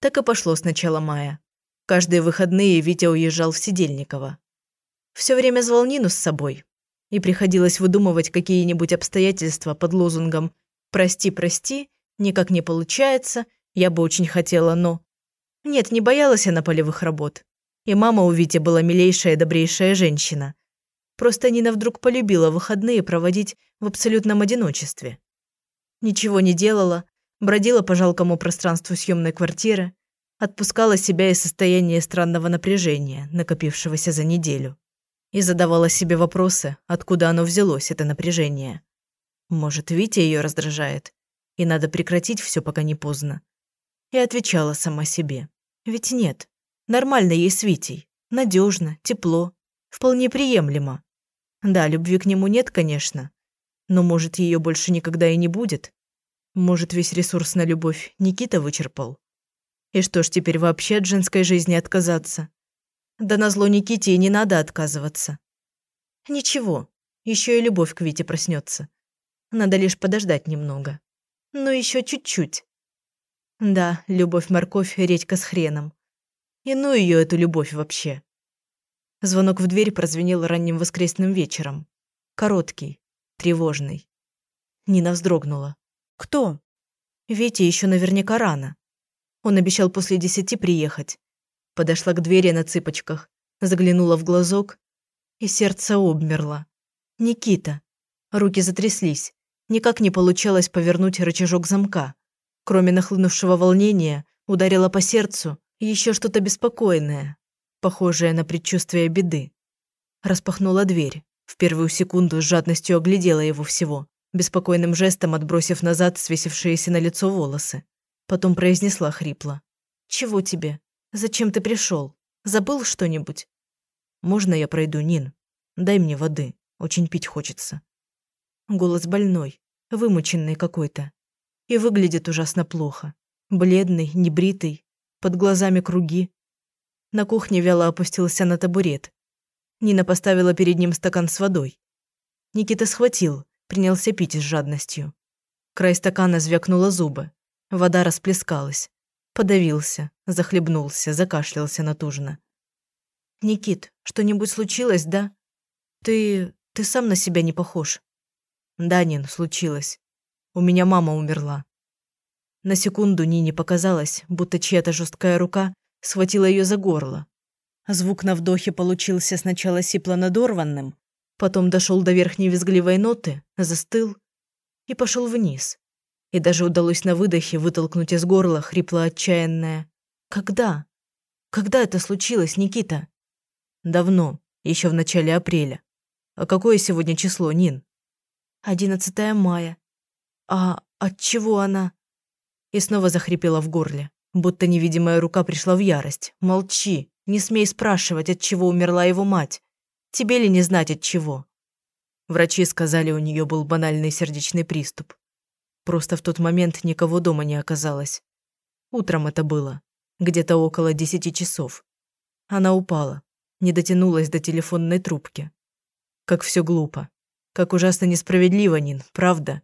Так и пошло с начала мая. Каждые выходные Витя уезжал в Сидельниково. Все время звал Нину с собой. И приходилось выдумывать какие-нибудь обстоятельства под лозунгом «Прости, прости, никак не получается, я бы очень хотела, но...» Нет, не боялась она полевых работ. И мама у Вити была милейшая добрейшая женщина. Просто Нина вдруг полюбила выходные проводить в абсолютном одиночестве. Ничего не делала, бродила по жалкому пространству съемной квартиры, отпускала себя из состояния странного напряжения, накопившегося за неделю. И задавала себе вопросы, откуда оно взялось, это напряжение. Может, Витя ее раздражает, и надо прекратить все, пока не поздно. И отвечала сама себе. Ведь нет, нормально ей с Витей, надежно, тепло, вполне приемлемо. Да, любви к нему нет, конечно, но, может, ее больше никогда и не будет. Может, весь ресурс на любовь Никита вычерпал. И что ж, теперь вообще от женской жизни отказаться? Да назло Никите и не надо отказываться. Ничего, еще и любовь к Вите проснется. Надо лишь подождать немного. Ну, еще чуть-чуть. Да, любовь-морковь, редька с хреном. И ну ее эту любовь вообще. Звонок в дверь прозвенел ранним воскресным вечером. Короткий, тревожный. Нина вздрогнула. «Кто?» Вите еще наверняка рано. Он обещал после десяти приехать. Подошла к двери на цыпочках, заглянула в глазок, и сердце обмерло. Никита. Руки затряслись. Никак не получалось повернуть рычажок замка. Кроме нахлынувшего волнения, ударило по сердцу еще что-то беспокойное, похожее на предчувствие беды. Распахнула дверь. В первую секунду с жадностью оглядела его всего, беспокойным жестом отбросив назад свесившиеся на лицо волосы. Потом произнесла хрипло. «Чего тебе? Зачем ты пришел? Забыл что-нибудь?» «Можно я пройду, Нин? Дай мне воды. Очень пить хочется». Голос больной, вымученный какой-то. И выглядит ужасно плохо. Бледный, небритый, под глазами круги. На кухне вяло опустился на табурет. Нина поставила перед ним стакан с водой. Никита схватил, принялся пить с жадностью. Край стакана звякнула зубы. Вода расплескалась. Подавился, захлебнулся, закашлялся натужно. «Никит, что-нибудь случилось, да? Ты... ты сам на себя не похож». «Да, Нин, случилось. У меня мама умерла». На секунду Нине показалось, будто чья-то жесткая рука схватила ее за горло. Звук на вдохе получился сначала сипло-надорванным, потом дошел до верхней визгливой ноты, застыл и пошел вниз. И даже удалось на выдохе вытолкнуть из горла хрипло-отчаянное «Когда? Когда это случилось, Никита?» «Давно, еще в начале апреля. А какое сегодня число, Нин?» «Одиннадцатое мая. А от чего она?» И снова захрипела в горле, будто невидимая рука пришла в ярость. «Молчи, не смей спрашивать, от чего умерла его мать. Тебе ли не знать от чего? Врачи сказали, у нее был банальный сердечный приступ. Просто в тот момент никого дома не оказалось. Утром это было, где-то около десяти часов. Она упала, не дотянулась до телефонной трубки. Как все глупо. Как ужасно несправедливо, Нин, правда?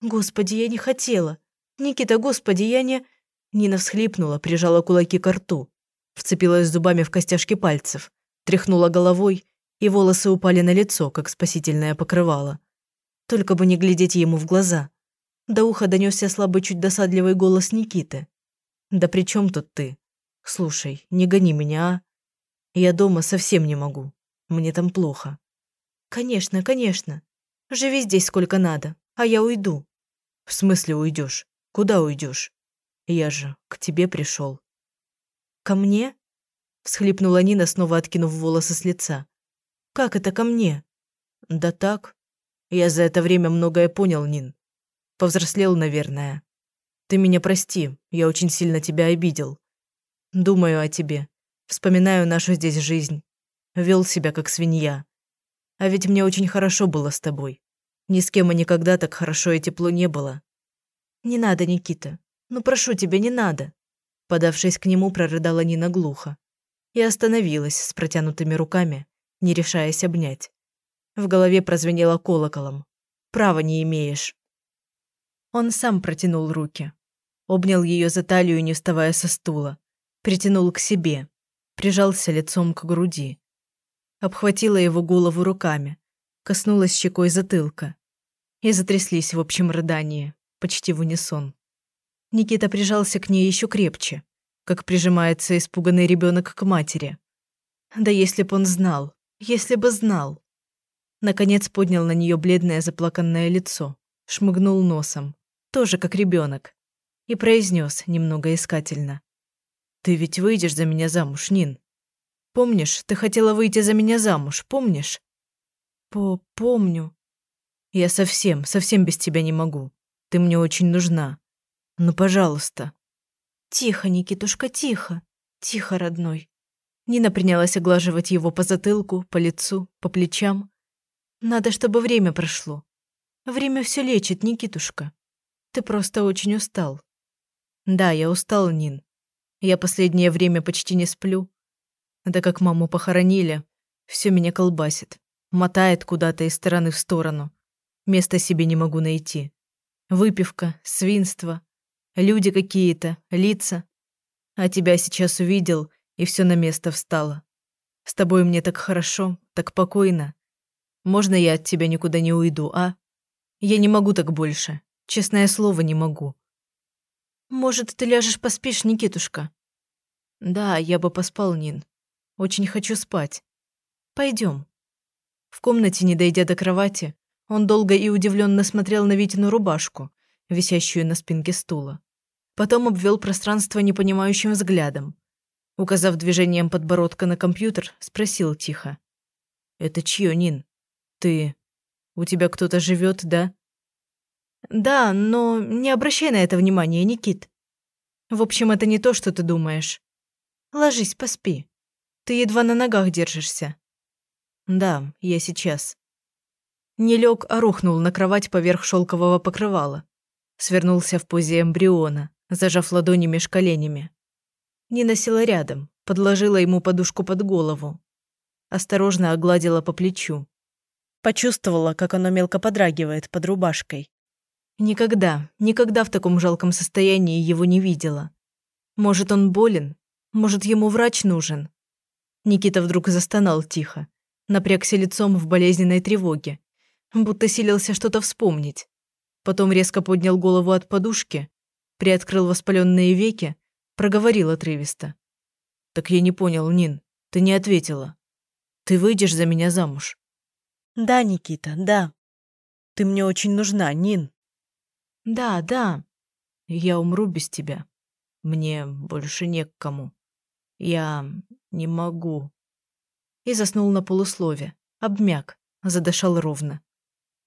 Господи, я не хотела. Никита, господи, я не... Нина всхлипнула, прижала кулаки к рту, вцепилась зубами в костяшки пальцев, тряхнула головой и волосы упали на лицо, как спасительное покрывало. Только бы не глядеть ему в глаза. До уха донесся слабый, чуть досадливый голос Никиты. «Да при чем тут ты? Слушай, не гони меня, а? Я дома совсем не могу. Мне там плохо». «Конечно, конечно. Живи здесь сколько надо, а я уйду». «В смысле уйдешь? Куда уйдешь? Я же к тебе пришел. «Ко мне?» – всхлипнула Нина, снова откинув волосы с лица. Как это ко мне? Да так. Я за это время многое понял, Нин. Повзрослел, наверное. Ты меня прости, я очень сильно тебя обидел. Думаю о тебе. Вспоминаю нашу здесь жизнь. Вел себя как свинья. А ведь мне очень хорошо было с тобой. Ни с кем и никогда так хорошо и тепло не было. Не надо, Никита. Ну прошу тебя, не надо. Подавшись к нему, прорыдала Нина глухо. И остановилась с протянутыми руками, не решаясь обнять. В голове прозвенело колоколом. «Права не имеешь». Он сам протянул руки. Обнял ее за талию, не вставая со стула. Притянул к себе. Прижался лицом к груди. Обхватила его голову руками. Коснулась щекой затылка. И затряслись в общем рыдании, почти в унисон. Никита прижался к ней еще крепче, как прижимается испуганный ребенок к матери. Да если б он знал, если бы знал. Наконец поднял на нее бледное заплаканное лицо, шмыгнул носом, тоже как ребенок, и произнес немного искательно. «Ты ведь выйдешь за меня замуж, Нин? Помнишь, ты хотела выйти за меня замуж, помнишь?» «По... помню». «Я совсем, совсем без тебя не могу. Ты мне очень нужна. Ну, пожалуйста». «Тихо, Никитушка, тихо. Тихо, родной». Нина принялась оглаживать его по затылку, по лицу, по плечам. Надо, чтобы время прошло. Время все лечит, Никитушка. Ты просто очень устал. Да, я устал, Нин. Я последнее время почти не сплю. Да как маму похоронили, все меня колбасит. Мотает куда-то из стороны в сторону. Места себе не могу найти. Выпивка, свинство, люди какие-то, лица. А тебя сейчас увидел, и все на место встало. С тобой мне так хорошо, так покойно. Можно я от тебя никуда не уйду, а? Я не могу так больше. Честное слово, не могу. Может, ты ляжешь поспишь, Никитушка? Да, я бы поспал, Нин. Очень хочу спать. Пойдем. В комнате, не дойдя до кровати, он долго и удивленно смотрел на Витину рубашку, висящую на спинке стула. Потом обвел пространство непонимающим взглядом. Указав движением подбородка на компьютер, спросил тихо. «Это чье, Нин?» Ты... У тебя кто-то живет, да? Да, но не обращай на это внимания, Никит. В общем, это не то, что ты думаешь. Ложись, поспи. Ты едва на ногах держишься. Да, я сейчас. Не лег, а рухнул на кровать поверх шелкового покрывала. Свернулся в позе эмбриона, зажав ладони меж коленями. Нина села рядом, подложила ему подушку под голову. Осторожно огладила по плечу. Почувствовала, как оно мелко подрагивает под рубашкой. Никогда, никогда в таком жалком состоянии его не видела. Может, он болен? Может, ему врач нужен? Никита вдруг застонал тихо, напрягся лицом в болезненной тревоге, будто силился что-то вспомнить. Потом резко поднял голову от подушки, приоткрыл воспаленные веки, проговорил отрывисто. «Так я не понял, Нин, ты не ответила. Ты выйдешь за меня замуж?» Да, Никита, да. Ты мне очень нужна, Нин. Да, да. Я умру без тебя. Мне больше не к кому. Я не могу. И заснул на полуслове. Обмяк, задышал ровно.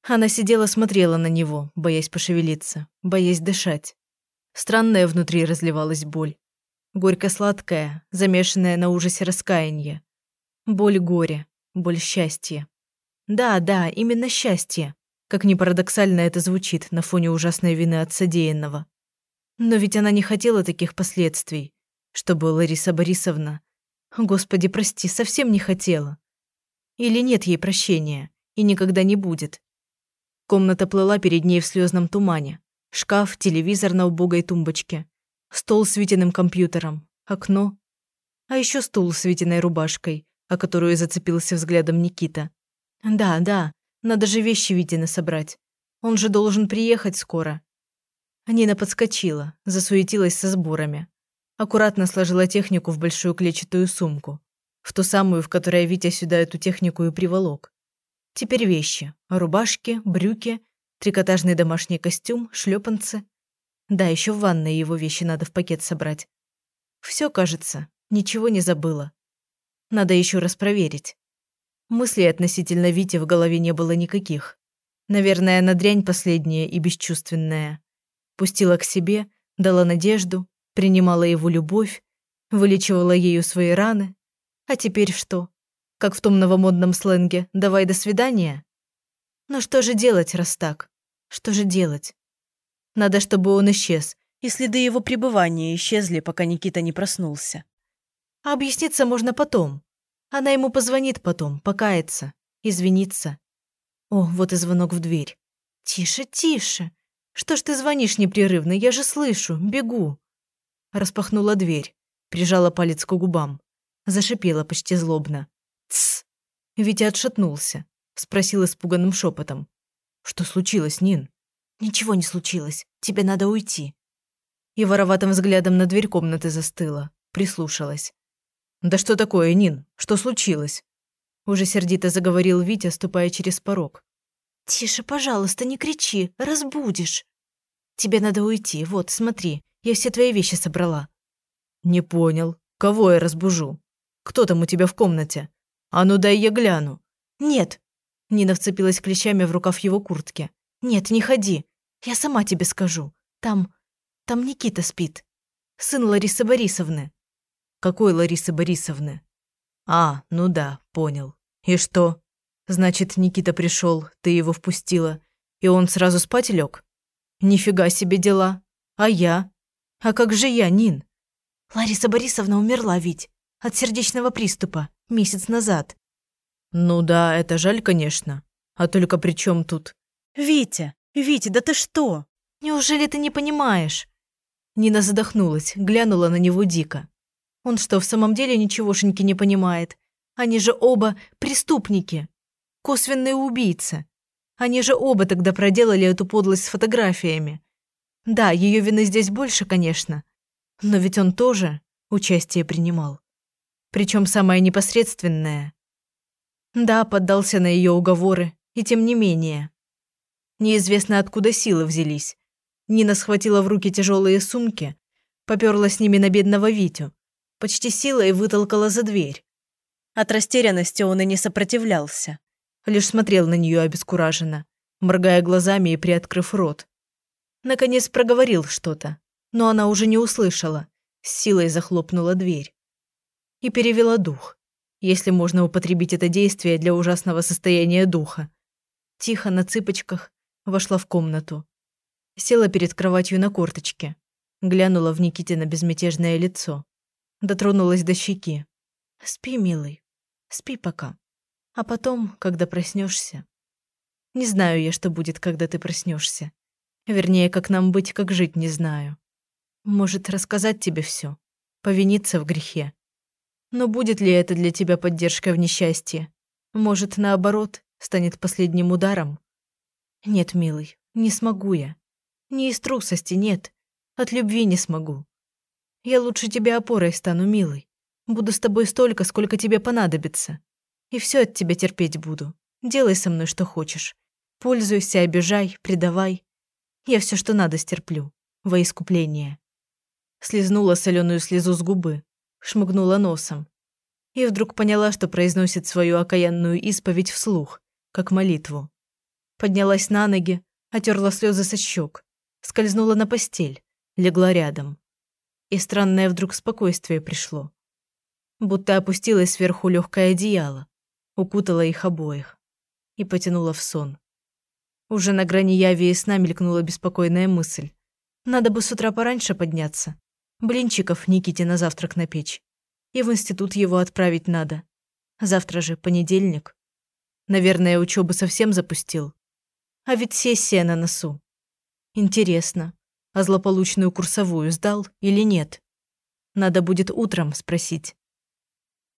Она сидела, смотрела на него, боясь пошевелиться, боясь дышать. Странная внутри разливалась боль. Горько-сладкая, замешанная на ужасе раскаяния. Боль горя, боль счастья. Да, да, именно счастье. Как ни парадоксально это звучит на фоне ужасной вины от содеянного. Но ведь она не хотела таких последствий, чтобы Лариса Борисовна... Господи, прости, совсем не хотела. Или нет ей прощения, и никогда не будет. Комната плыла перед ней в слезном тумане. Шкаф, телевизор на убогой тумбочке, стол с Витиным компьютером, окно, а еще стул с Витиной рубашкой, о которую зацепился взглядом Никита. Да, да, надо же вещи Витина собрать. Он же должен приехать скоро. Нина подскочила, засуетилась со сборами. Аккуратно сложила технику в большую клетчатую сумку. В ту самую, в которой Витя сюда эту технику и приволок. Теперь вещи. Рубашки, брюки, трикотажный домашний костюм, шлепанцы. Да, еще в ванной его вещи надо в пакет собрать. Все, кажется, ничего не забыла. Надо еще раз проверить. Мыслей относительно Вити в голове не было никаких. Наверное, она дрянь последняя и бесчувственная. Пустила к себе, дала надежду, принимала его любовь, вылечивала ею свои раны. А теперь что? Как в том новомодном сленге «давай до свидания»? Но что же делать, раз так? Что же делать? Надо, чтобы он исчез, и следы его пребывания исчезли, пока Никита не проснулся. А объясниться можно потом, она ему позвонит потом, покается, извинится. О, вот и звонок в дверь. Тише, тише. Что ж ты звонишь непрерывно? Я же слышу. Бегу. Распахнула дверь, прижала палец к губам. Зашипела почти злобно. «Тсс!» Витя отшатнулся, спросил испуганным шепотом. «Что случилось, Нин?» «Ничего не случилось. Тебе надо уйти». И вороватым взглядом на дверь комнаты застыла, прислушалась. «Да что такое, Нин? Что случилось?» Уже сердито заговорил Витя, ступая через порог. «Тише, пожалуйста, не кричи, разбудишь. Тебе надо уйти, вот, смотри, я все твои вещи собрала». «Не понял. Кого я разбужу? Кто там у тебя в комнате? А ну дай я гляну». «Нет». Нина вцепилась клещами в рукав его куртки. «Нет, не ходи. Я сама тебе скажу. Там... там Никита спит. Сын Ларисы Борисовны». «Какой Ларисы Борисовны?» «А, ну да, понял. И что? Значит, Никита пришел, ты его впустила, и он сразу спать лег? Нифига себе дела. А я? А как же я, Нин? Лариса Борисовна умерла ведь. От сердечного приступа. Месяц назад. Ну да, это жаль, конечно. А только при чем тут? Витя, Витя, да ты что? Неужели ты не понимаешь? Нина задохнулась, глянула на него дико. Он что, в самом деле ничегошеньки не понимает? Они же оба преступники, косвенные убийцы. Они же оба тогда проделали эту подлость с фотографиями. Да, ее вины здесь больше, конечно, но ведь он тоже участие принимал. Причем самое непосредственное. Да, поддался на ее уговоры, и тем не менее. Неизвестно, откуда силы взялись. Нина схватила в руки тяжелые сумки, поперла с ними на бедного Витю, почти силой вытолкала за дверь. От растерянности он и не сопротивлялся. Лишь смотрел на нее обескураженно, моргая глазами и приоткрыв рот. Наконец проговорил что-то, но она уже не услышала, с силой захлопнула дверь. И перевела дух, если можно употребить это действие для ужасного состояния духа. Тихо, на цыпочках, вошла в комнату. Села перед кроватью на корточке, глянула в Никитина безмятежное лицо дотронулась до щеки. «Спи, милый, спи пока. А потом, когда проснешься. Не знаю я, что будет, когда ты проснешься. Вернее, как нам быть, как жить, не знаю. Может, рассказать тебе все, повиниться в грехе. Но будет ли это для тебя поддержкой в несчастье? Может, наоборот, станет последним ударом? Нет, милый, не смогу я. Не из трусости, нет. От любви не смогу. Я лучше тебе опорой стану, милый. Буду с тобой столько, сколько тебе понадобится. И все от тебя терпеть буду. Делай со мной, что хочешь. Пользуйся, обижай, предавай. Я все, что надо, стерплю. Во искупление. Слизнула соленую слезу с губы, шмыгнула носом. И вдруг поняла, что произносит свою окаянную исповедь вслух, как молитву. Поднялась на ноги, отерла слезы со щек, скользнула на постель, легла рядом и странное вдруг спокойствие пришло. Будто опустилось сверху легкое одеяло, укутала их обоих и потянула в сон. Уже на грани яви и сна мелькнула беспокойная мысль. Надо бы с утра пораньше подняться. Блинчиков Никите на завтрак на печь. И в институт его отправить надо. Завтра же понедельник. Наверное, учебу совсем запустил. А ведь сессия на носу. Интересно, а злополучную курсовую сдал или нет? Надо будет утром спросить.